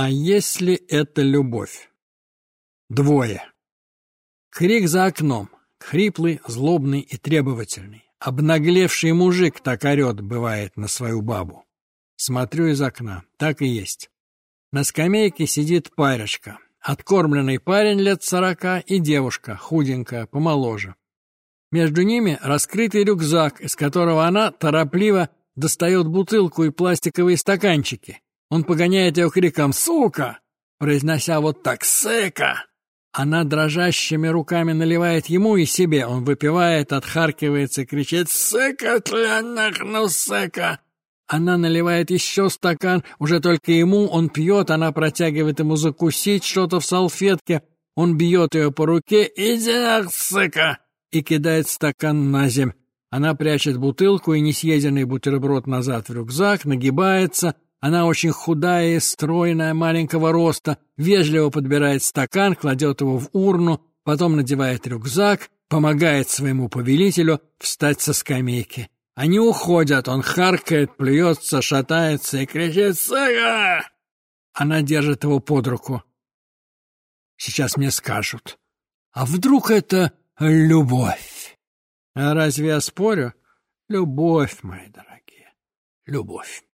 А если это любовь? Двое. Крик за окном. Хриплый, злобный и требовательный. Обнаглевший мужик так орет, бывает, на свою бабу. Смотрю из окна. Так и есть. На скамейке сидит парочка. Откормленный парень лет сорока и девушка, худенькая, помоложе. Между ними раскрытый рюкзак, из которого она торопливо достает бутылку и пластиковые стаканчики. Он погоняет ее криком «Сука!», произнося вот так «Сыка!». Она дрожащими руками наливает ему и себе. Он выпивает, отхаркивается и кричит «Сыка, тля нахну, сыка!». Она наливает еще стакан, уже только ему, он пьет, она протягивает ему закусить что-то в салфетке, он бьет ее по руке «Иди нах, сыка!» и кидает стакан на земь. Она прячет бутылку и несъеденный бутерброд назад в рюкзак, нагибается. Она очень худая и стройная, маленького роста, вежливо подбирает стакан, кладет его в урну, потом надевает рюкзак, помогает своему повелителю встать со скамейки. Они уходят, он харкает, плюется, шатается и кричит «Сага!». Она держит его под руку. Сейчас мне скажут. А вдруг это любовь? А разве я спорю? Любовь, мои дорогие, любовь.